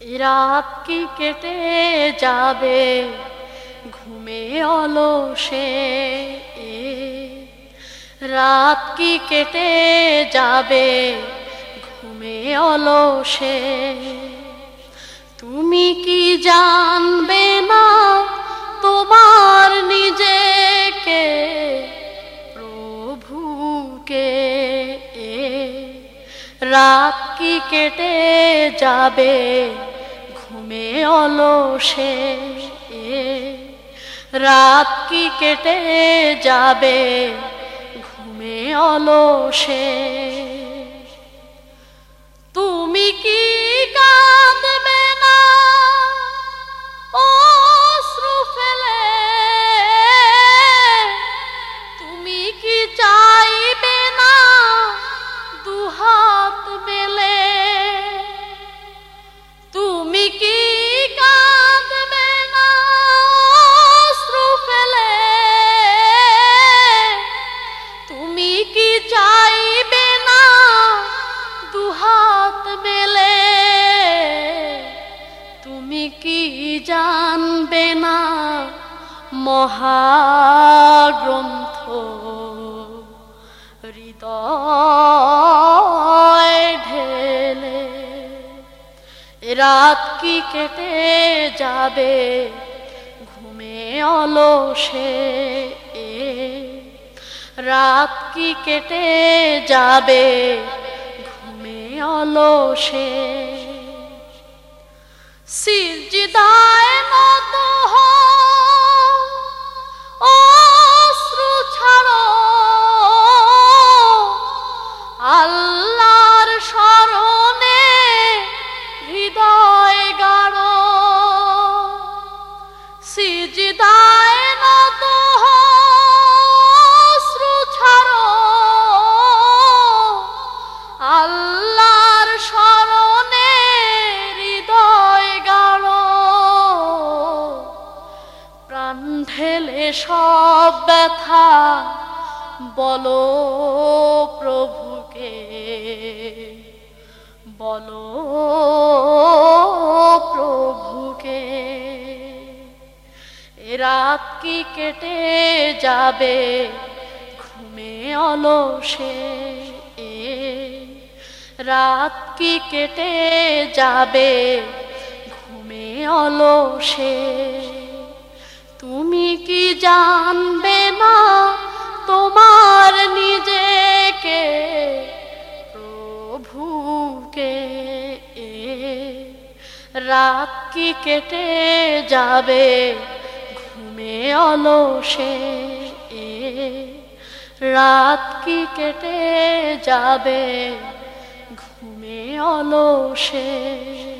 রাত কি কেটে যাবে, ঘুমে অলসে। রাত কি কেটে যাবে, ঘুমে অলসে। তুমি কি জানবে না তোমার নিজেকে, প্রভুকে? রাত কি কেটে যাবে ঘুমে অলসে রাত কি কেটে যাবে ঘুমে অলসে। তুমি কি চাইবে না দুহাত মেলে। তুমি কি জানবে না, মহাগ্রন্থ হৃদয় ঢেলে। রাত কি কেটে যাবে, ঘুমে অলসে। রাত কি কেটে যাবে? ঘুমে অলসে। সিরজিদায় ঢেলে সব ব্যথা, বলো প্রভুকে বলো প্রভুকে, এ রাত কি কেটে যাবে? ঘুমে অলসে, এ রাত কি কেটে যাবে? ঘুমে অলসে। তুমি কি জানবে না তোমার নিজেকে, প্রভুকে? রাত কি কেটে যাবে? ঘুমে অলসে? রাত কি কেটে যাবে? ঘুমে অলসে?